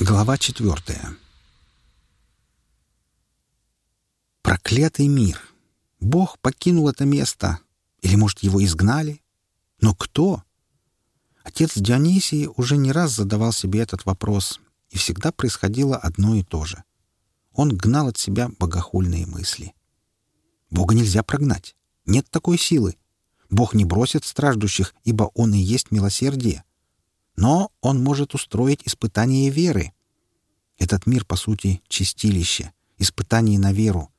Глава четвертая. Проклятый мир! Бог покинул это место. Или, может, его изгнали? Но кто? Отец Дионисий уже не раз задавал себе этот вопрос, и всегда происходило одно и то же. Он гнал от себя богохульные мысли. Бога нельзя прогнать. Нет такой силы. Бог не бросит страждущих, ибо Он и есть милосердие. Но он может устроить испытание веры. Этот мир, по сути, чистилище, испытание на веру.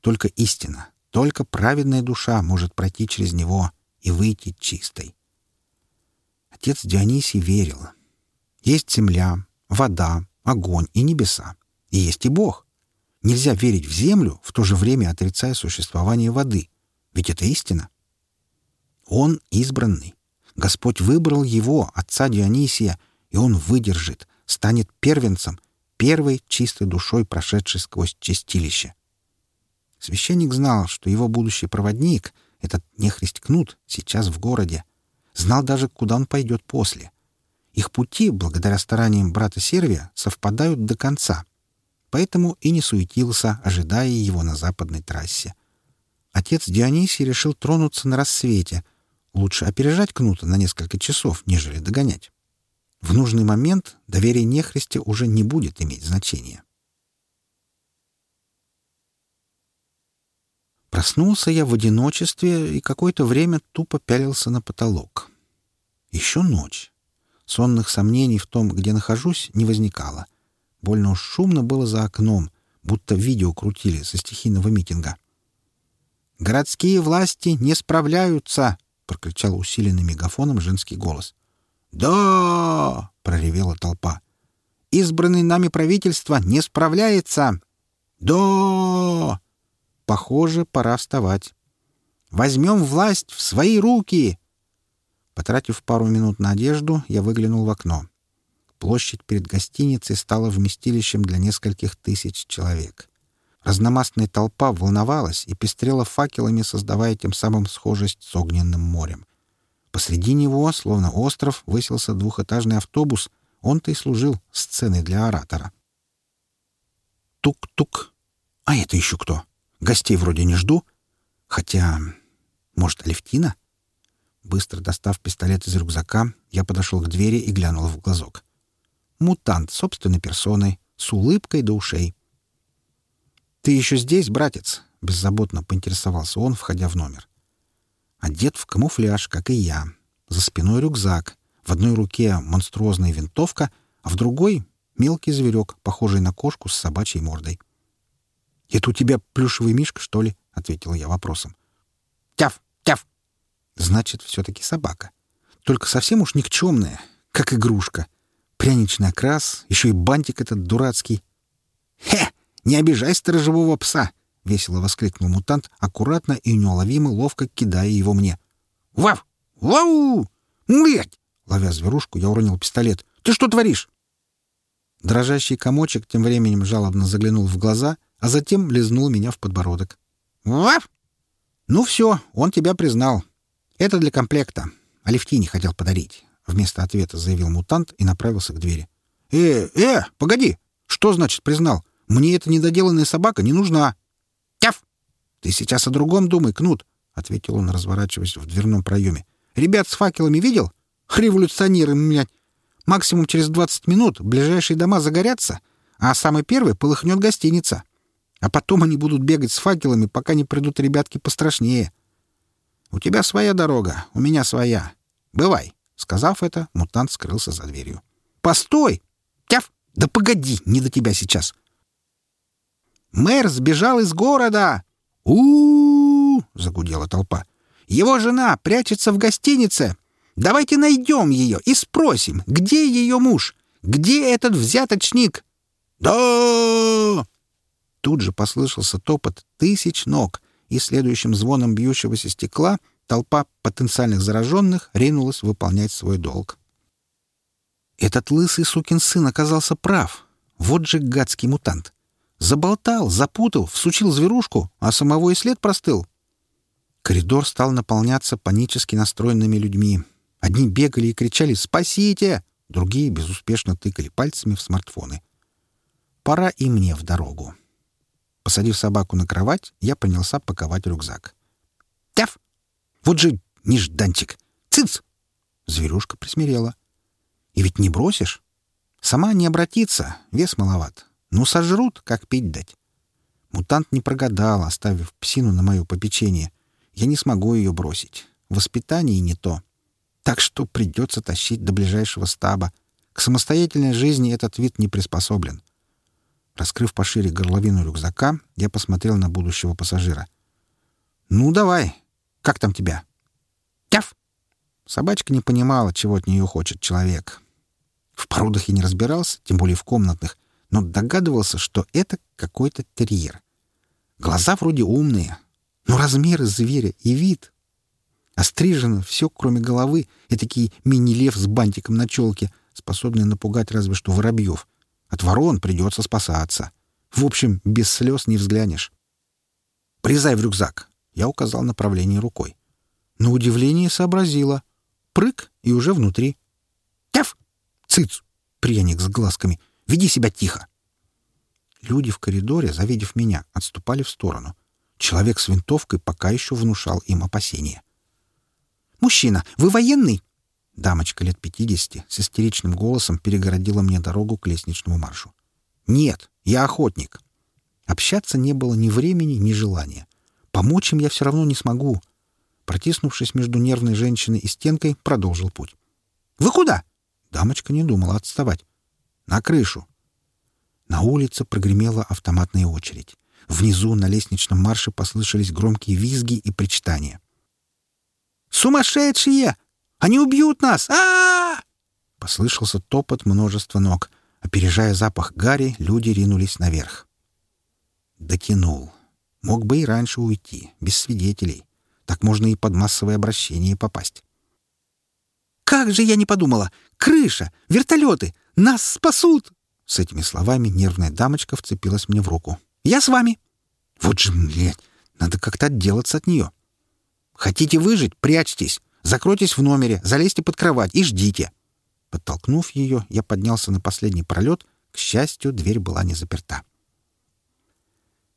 Только истина, только праведная душа может пройти через него и выйти чистой. Отец Дионисий верил. Есть земля, вода, огонь и небеса. И есть и Бог. Нельзя верить в землю, в то же время отрицая существование воды. Ведь это истина. Он избранный. Господь выбрал его, отца Дионисия, и он выдержит, станет первенцем, первой чистой душой, прошедшей сквозь чистилище. Священник знал, что его будущий проводник, этот нехрист Кнут, сейчас в городе. Знал даже, куда он пойдет после. Их пути, благодаря стараниям брата Сервия, совпадают до конца. Поэтому и не суетился, ожидая его на западной трассе. Отец Дионисий решил тронуться на рассвете — Лучше опережать Кнута на несколько часов, нежели догонять. В нужный момент доверие нехристи уже не будет иметь значения. Проснулся я в одиночестве и какое-то время тупо пялился на потолок. Еще ночь. Сонных сомнений в том, где нахожусь, не возникало. Больно уж шумно было за окном, будто видео крутили со стихийного митинга. «Городские власти не справляются!» — прокричал усиленным мегафоном женский голос. «Да!» — проревела толпа. «Избранный нами правительство не справляется!» «Да!» «Похоже, пора вставать. Возьмем власть в свои руки!» Потратив пару минут на одежду, я выглянул в окно. Площадь перед гостиницей стала вместилищем для нескольких тысяч человек. Разномастная толпа волновалась и пестрела факелами, создавая тем самым схожесть с огненным морем. Посреди него, словно остров, высился двухэтажный автобус. Он-то и служил сценой для оратора. Тук-тук. А это еще кто? Гостей вроде не жду. Хотя, может, Алевтина? Быстро достав пистолет из рюкзака, я подошел к двери и глянул в глазок. Мутант собственной персоной, с улыбкой до ушей. «Ты еще здесь, братец?» — беззаботно поинтересовался он, входя в номер. Одет в камуфляж, как и я. За спиной рюкзак. В одной руке монструозная винтовка, а в другой — мелкий зверек, похожий на кошку с собачьей мордой. «Это у тебя плюшевый мишка, что ли?» — ответил я вопросом. «Тяв! Тяв!» «Значит, все-таки собака. Только совсем уж никчемная, как игрушка. Пряничный окрас, еще и бантик этот дурацкий. «Хе!» «Не обижай сторожевого пса!» — весело воскликнул мутант, аккуратно и неуловимо ловко кидая его мне. «Вав! Вау! Млять!» Ловя зверушку, я уронил пистолет. «Ты что творишь?» Дрожащий комочек тем временем жалобно заглянул в глаза, а затем лизнул меня в подбородок. «Вав! Ну все, он тебя признал. Это для комплекта. Алевтине хотел подарить». Вместо ответа заявил мутант и направился к двери. «Э, э, погоди! Что значит признал? Мне эта недоделанная собака не нужна. Тяф! Ты сейчас о другом думай, Кнут, — ответил он, разворачиваясь в дверном проеме. Ребят с факелами видел? Революционеры, блядь. Максимум через двадцать минут ближайшие дома загорятся, а самый первый полыхнет гостиница. А потом они будут бегать с факелами, пока не придут ребятки пострашнее. У тебя своя дорога, у меня своя. Бывай. Сказав это, мутант скрылся за дверью. «Постой! Тяф! Да погоди, не до тебя сейчас!» Мэр сбежал из города. У, загудела толпа. Его жена прячется в гостинице. Давайте найдем ее и спросим, где ее муж, где этот взяточник. Да! Тут же послышался топот тысяч ног, и следующим звоном бьющегося стекла толпа потенциальных зараженных ринулась выполнять свой долг. Этот лысый сукин сын оказался прав. Вот же гадский мутант. Заболтал, запутал, всучил зверушку, а самого и след простыл. Коридор стал наполняться панически настроенными людьми. Одни бегали и кричали «Спасите!», другие безуспешно тыкали пальцами в смартфоны. Пора и мне в дорогу. Посадив собаку на кровать, я принялся паковать рюкзак. «Тяф! Вот же нежданчик! Цыц!» Зверюшка присмирела. «И ведь не бросишь? Сама не обратиться, вес маловат. Ну, сожрут, как пить дать». Мутант не прогадал, оставив псину на мое попечение. Я не смогу ее бросить. Воспитание не то. Так что придется тащить до ближайшего стаба. К самостоятельной жизни этот вид не приспособлен. Раскрыв пошире горловину рюкзака, я посмотрел на будущего пассажира. «Ну, давай. Как там тебя?» «Тяф!» Собачка не понимала, чего от нее хочет человек. В породах я не разбирался, тем более в комнатных, но догадывался, что это какой-то терьер. Глаза вроде умные, но размеры зверя и вид Острижено все, кроме головы, и такие мини-лев с бантиком на челке, способные напугать разве что воробьев. От ворон придется спасаться. В общем, без слез не взглянешь. «Призай в рюкзак!» Я указал направление рукой. На удивление сообразила. Прыг и уже внутри. «Тяф! Цыц! Пряник с глазками! Веди себя тихо!» Люди в коридоре, завидев меня, отступали в сторону. Человек с винтовкой пока еще внушал им опасения. «Мужчина, вы военный?» Дамочка лет пятидесяти с истеричным голосом перегородила мне дорогу к лестничному маршу. «Нет, я охотник». Общаться не было ни времени, ни желания. Помочь им я все равно не смогу. Протиснувшись между нервной женщиной и стенкой, продолжил путь. «Вы куда?» Дамочка не думала отставать. «На крышу». На улице прогремела автоматная очередь. Внизу на лестничном марше послышались громкие визги и причитания. Сумасшедшие! Они убьют нас! а, -а, -а Послышался топот множества ног. Опережая запах гари, люди ринулись наверх. Дотянул. Мог бы и раньше уйти, без свидетелей. Так можно и под массовое обращение попасть. «Как же я не подумала! Крыша! Вертолеты! Нас спасут!» С этими словами нервная дамочка вцепилась мне в руку. «Я с вами!» «Вот же, блядь, надо как-то отделаться от нее!» Хотите выжить — прячьтесь. Закройтесь в номере, залезьте под кровать и ждите. Подтолкнув ее, я поднялся на последний пролет. К счастью, дверь была не заперта.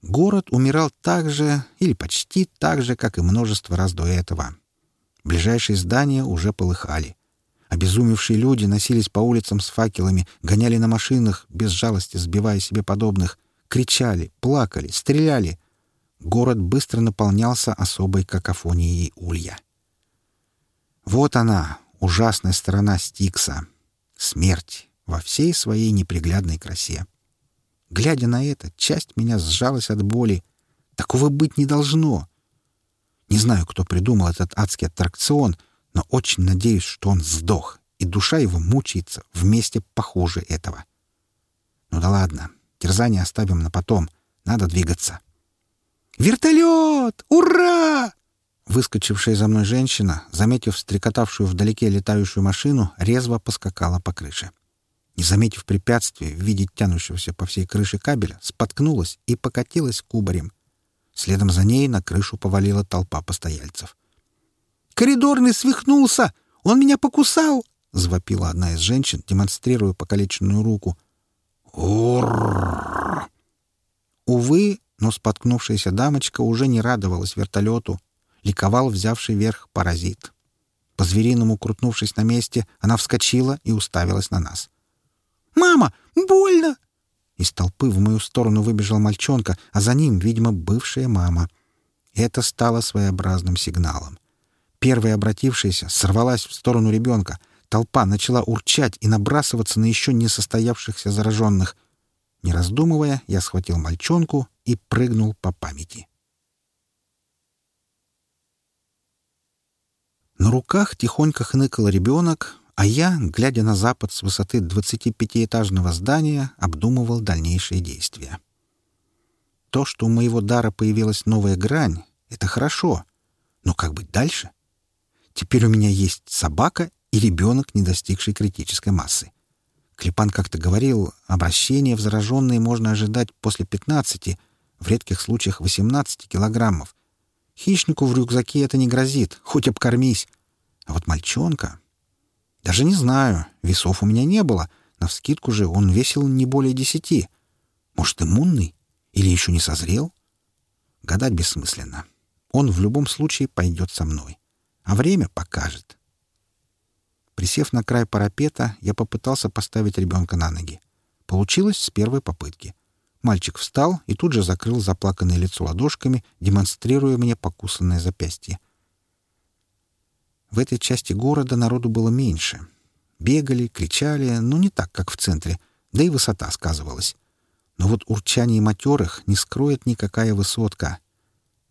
Город умирал так же, или почти так же, как и множество раз до этого. Ближайшие здания уже полыхали. Обезумевшие люди носились по улицам с факелами, гоняли на машинах, без жалости сбивая себе подобных, кричали, плакали, стреляли — город быстро наполнялся особой какофонией улья. Вот она, ужасная сторона Стикса. Смерть во всей своей неприглядной красе. Глядя на это, часть меня сжалась от боли. Такого быть не должно. Не знаю, кто придумал этот адский аттракцион, но очень надеюсь, что он сдох, и душа его мучается вместе похуже этого. Ну да ладно, терзание оставим на потом. Надо двигаться. «Вертолет! Ура!» Выскочившая за мной женщина, заметив стрекотавшую вдалеке летающую машину, резво поскакала по крыше. Не заметив препятствия в виде тянущегося по всей крыше кабеля, споткнулась и покатилась кубарем. Следом за ней на крышу повалила толпа постояльцев. «Коридорный свихнулся! Он меня покусал!» — завопила одна из женщин, демонстрируя покалеченную руку. «Уррррр!» Увы, но споткнувшаяся дамочка уже не радовалась вертолету. Ликовал взявший верх паразит. По-звериному крутнувшись на месте, она вскочила и уставилась на нас. «Мама, больно!» Из толпы в мою сторону выбежал мальчонка, а за ним, видимо, бывшая мама. Это стало своеобразным сигналом. Первая обратившаяся сорвалась в сторону ребенка. Толпа начала урчать и набрасываться на еще не состоявшихся зараженных — не раздумывая, я схватил мальчонку и прыгнул по памяти. На руках тихонько хныкал ребенок, а я, глядя на запад с высоты 25-этажного здания, обдумывал дальнейшие действия. То, что у моего дара появилась новая грань, — это хорошо. Но как быть дальше? Теперь у меня есть собака и ребенок, не достигший критической массы. Клепан как-то говорил, обращение в зараженные можно ожидать после 15, в редких случаях 18 килограммов. Хищнику в рюкзаке это не грозит, хоть обкормись. А вот мальчонка... Даже не знаю, весов у меня не было. Навскидку же он весил не более десяти. Может, иммунный? Или еще не созрел? Гадать бессмысленно. Он в любом случае пойдет со мной. А время покажет. Присев на край парапета, я попытался поставить ребенка на ноги. Получилось с первой попытки. Мальчик встал и тут же закрыл заплаканное лицо ладошками, демонстрируя мне покусанное запястье. В этой части города народу было меньше. Бегали, кричали, но не так, как в центре, да и высота сказывалась. Но вот урчание матерых не скроет никакая высотка.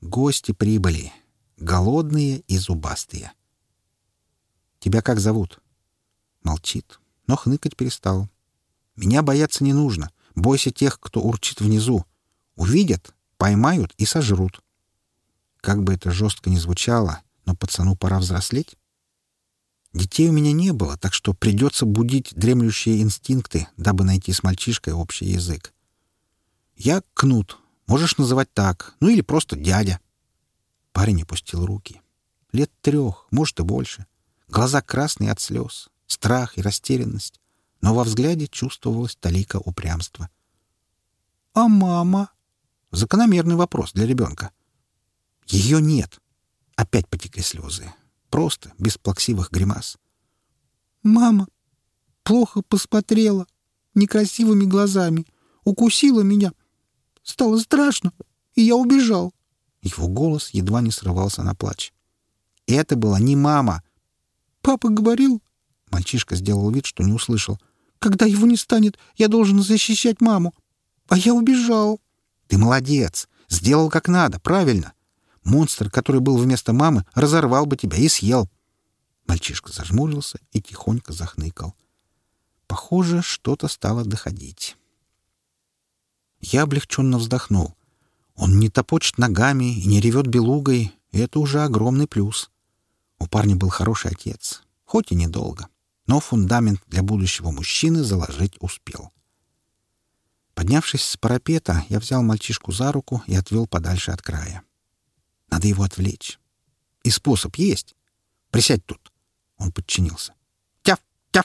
Гости прибыли. Голодные и зубастые. «Тебя как зовут?» Молчит, но хныкать перестал. «Меня бояться не нужно. Бойся тех, кто урчит внизу. Увидят, поймают и сожрут». Как бы это жестко ни звучало, но пацану пора взрослеть. Детей у меня не было, так что придется будить дремлющие инстинкты, дабы найти с мальчишкой общий язык. Я Кнут, можешь называть так, ну или просто дядя. Парень опустил руки. Лет трех, может и больше. Глаза красные от слез, страх и растерянность, но во взгляде чувствовалась талика упрямства. «А мама?» Закономерный вопрос для ребенка. «Ее нет». Опять потекли слезы. Просто, без плаксивых гримас. «Мама плохо посмотрела, некрасивыми глазами, укусила меня. Стало страшно, и я убежал». Его голос едва не срывался на плач. «Это была не мама!» «Папа говорил...» Мальчишка сделал вид, что не услышал. «Когда его не станет, я должен защищать маму. А я убежал». «Ты молодец! Сделал как надо, правильно. Монстр, который был вместо мамы, разорвал бы тебя и съел. Мальчишка зажмурился и тихонько захныкал. Похоже, что-то стало доходить. Я облегченно вздохнул. Он не топочет ногами и не ревет белугой, и это уже огромный плюс. У парня был хороший отец, хоть и недолго, но фундамент для будущего мужчины заложить успел. Поднявшись с парапета, я взял мальчишку за руку и отвел подальше от края. Надо его отвлечь. И способ есть. Присядь тут. Он подчинился. Тяв, тяв.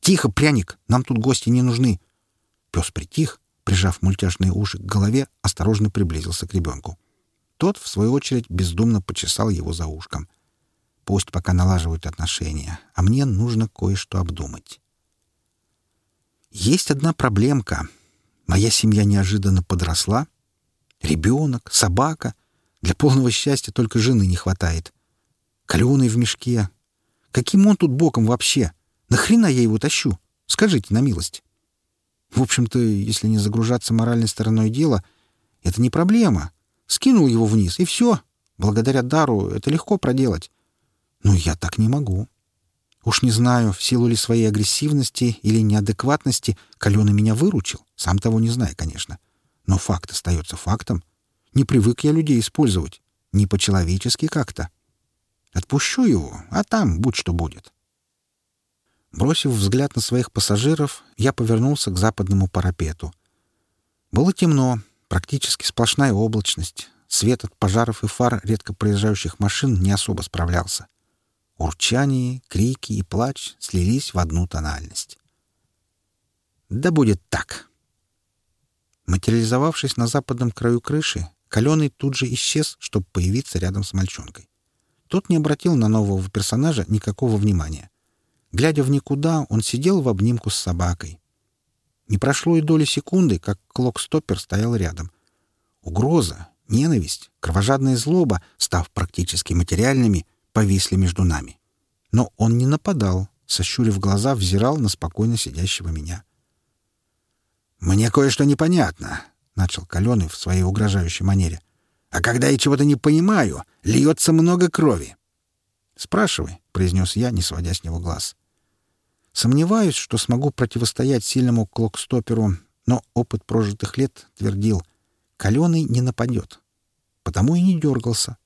Тихо, пряник. Нам тут гости не нужны. Пес притих, прижав мультяшные уши к голове, осторожно приблизился к ребенку. Тот, в свою очередь, бездумно почесал его за ушком. Пусть пока налаживают отношения, а мне нужно кое-что обдумать. Есть одна проблемка. Моя семья неожиданно подросла. Ребенок, собака — для полного счастья только жены не хватает. Каленый в мешке. Каким он тут боком вообще? Нахрена я его тащу? Скажите на милость. В общем-то, если не загружаться моральной стороной дела, это не проблема. Скинул его вниз, и все. Благодаря дару это легко проделать. Но я так не могу. Уж не знаю, в силу ли своей агрессивности или неадекватности Каленый меня выручил, сам того не зная, конечно. Но факт остается фактом — не привык я людей использовать. Не по-человечески как-то. Отпущу его, а там будь что будет. Бросив взгляд на своих пассажиров, я повернулся к западному парапету. Было темно, практически сплошная облачность. Свет от пожаров и фар редко проезжающих машин не особо справлялся. Урчание, крики и плач слились в одну тональность. Да будет так. Материализовавшись на западном краю крыши, Каленый тут же исчез, чтобы появиться рядом с мальчонкой. Тот не обратил на нового персонажа никакого внимания. Глядя в никуда, он сидел в обнимку с собакой. Не прошло и доли секунды, как Клок-стоппер стоял рядом. Угроза, ненависть, кровожадная злоба, став практически материальными, повисли между нами. Но он не нападал, сощурив глаза, взирал на спокойно сидящего меня. «Мне кое-что непонятно», — начал Каленый в своей угрожающей манере. «А когда я чего-то не понимаю, льется много крови». «Спрашивай», — произнес я, не сводя с него глаз. Сомневаюсь, что смогу противостоять сильному клокстоперу, но опыт прожитых лет твердил, Каленый не нападет. Потому и не дергался.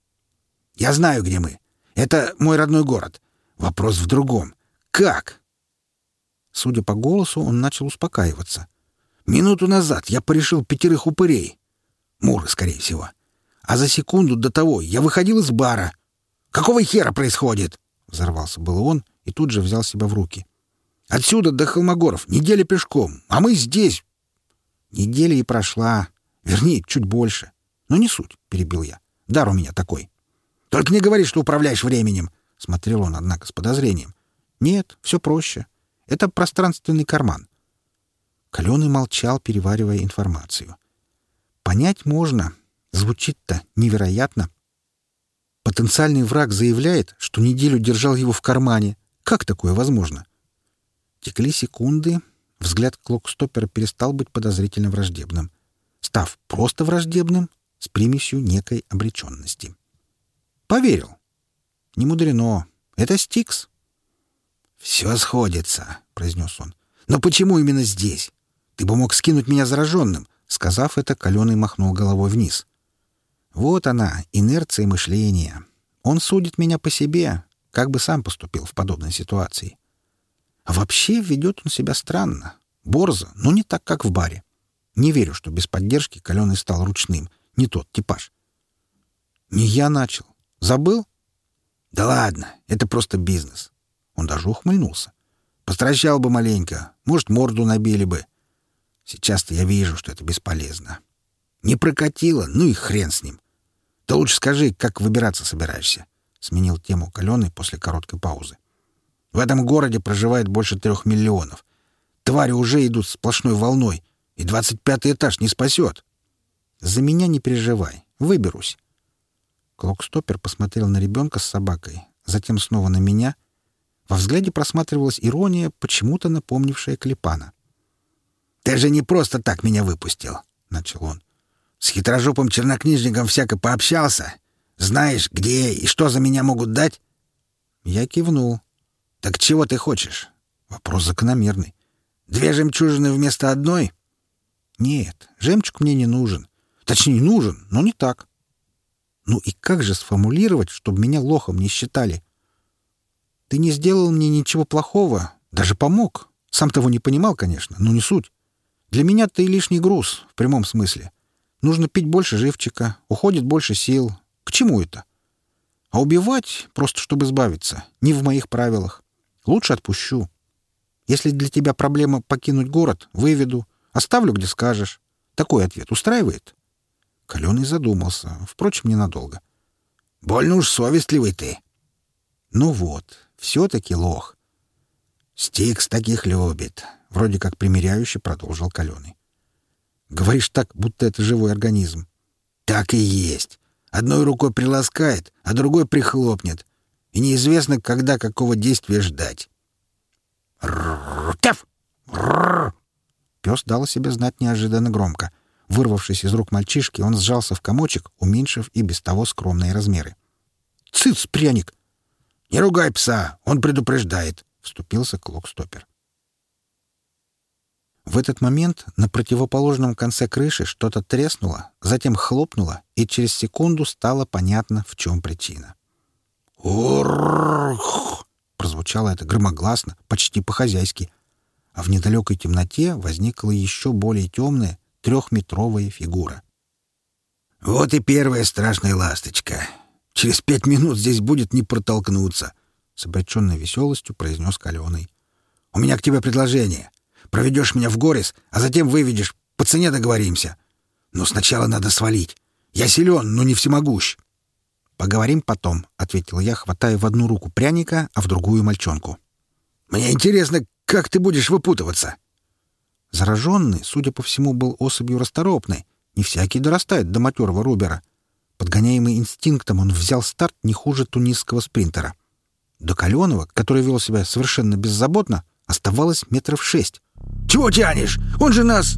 «Я знаю, где мы. Это мой родной город. Вопрос в другом. Как?» Судя по голосу, он начал успокаиваться — Минуту назад я порешил пятерых упырей. Муры, скорее всего. А за секунду до того я выходил из бара. Какого хера происходит? Взорвался был он и тут же взял себя в руки. «Отсюда до Холмогоров неделя пешком, а мы здесь!» Неделя и прошла. Вернее, чуть больше. Но не суть, — перебил я. Дар у меня такой. «Только не говори, что управляешь временем!» — смотрел он, однако, с подозрением. «Нет, все проще. Это пространственный карман». Каленый молчал, переваривая информацию. «Понять можно. Звучит-то невероятно. Потенциальный враг заявляет, что неделю держал его в кармане. Как такое возможно? Текли секунды. Взгляд Клокстопера перестал быть подозрительно враждебным, став просто враждебным с примесью некой обреченности. Поверил. Не мудрено. Это Стикс. «Все сходится», — произнес он. «Но почему именно здесь? Ты бы мог скинуть меня зараженным». Сказав это, Каленый махнул головой вниз. Вот она, инерция мышления. Он судит меня по себе, как бы сам поступил в подобной ситуации. А вообще ведет он себя странно. Борзо, но не так, как в баре. Не верю, что без поддержки Каленый стал ручным. Не тот типаж. Не я начал. Забыл? Да ладно, это просто бизнес. Он даже ухмыльнулся. Постращал бы маленько. Может, морду набили бы. Сейчас-то я вижу, что это бесполезно. Не прокатило, ну и хрен с ним. Да лучше скажи, как выбираться собираешься. Сменил тему Каленый после короткой паузы. В этом городе проживает больше трех миллионов. Твари уже идут сплошной волной, и двадцать пятый этаж не спасет. За меня не переживай, выберусь. Клокстопер посмотрел на ребенка с собакой, затем снова на меня. Во взгляде просматривалась ирония, почему-то напомнившая Клепана. «Ты же не просто так меня выпустил», — начал он. С хитрожопым чернокнижником всяко пообщался. Знаешь, где и что за меня могут дать?» Я кивнул. «Так чего ты хочешь?» Вопрос закономерный. «Две жемчужины вместо одной?» «Нет, жемчуг мне не нужен. Точнее, нужен, но не так. Ну и как же сформулировать, чтобы меня лохом не считали? Ты не сделал мне ничего плохого, даже помог. Сам того не понимал, конечно, но не суть. Для меня ты лишний груз, в прямом смысле. Нужно пить больше живчика, уходит больше сил. К чему это? А убивать, просто чтобы избавиться, не в моих правилах. Лучше отпущу. Если для тебя проблема покинуть город, выведу. Оставлю, где скажешь. Такой ответ устраивает?» Каленый задумался, впрочем, ненадолго. «Больно уж совестливый ты». «Ну вот, все-таки лох». «Стикс таких любит», — вроде как примиряюще продолжил Каленый. Говоришь так, будто это живой организм. Так и есть. Одной рукой приласкает, а другой прихлопнет. И неизвестно, когда какого действия ждать. «Тяф! Пес дал о себе знать неожиданно громко. Вырвавшись из рук мальчишки, он сжался в комочек, уменьшив и без того скромные размеры. «Цыц, пряник!» «Не ругай пса, он предупреждает», — вступился Клокстопер. В этот момент на противоположном конце крыши что-то треснуло, затем хлопнуло, и через секунду стало понятно, в чем причина. «Уррррх!» — прозвучало это громогласно, почти по-хозяйски, а в недалекой темноте возникла еще более темная трехметровая фигура. «Вот и первая страшная ласточка. Через пять минут здесь будет не протолкнуться», — с обреченной веселостью произнес Каленый. «У меня к тебе предложение. Проведешь меня в Горис, а затем выведешь. По цене договоримся. Но сначала надо свалить. Я силен, но не всемогущ. «Поговорим потом», — ответил я, хватая в одну руку пряника, а в другую — мальчонку. «Мне интересно, как ты будешь выпутываться?» Зараженный, судя по всему, был особью расторопной. Не всякий дорастает до матерого Рубера. Подгоняемый инстинктом, он взял старт не хуже тунисского спринтера. До Каленова, который вел себя совершенно беззаботно, оставалось метров шесть. «Чего тянешь? Он же нас...»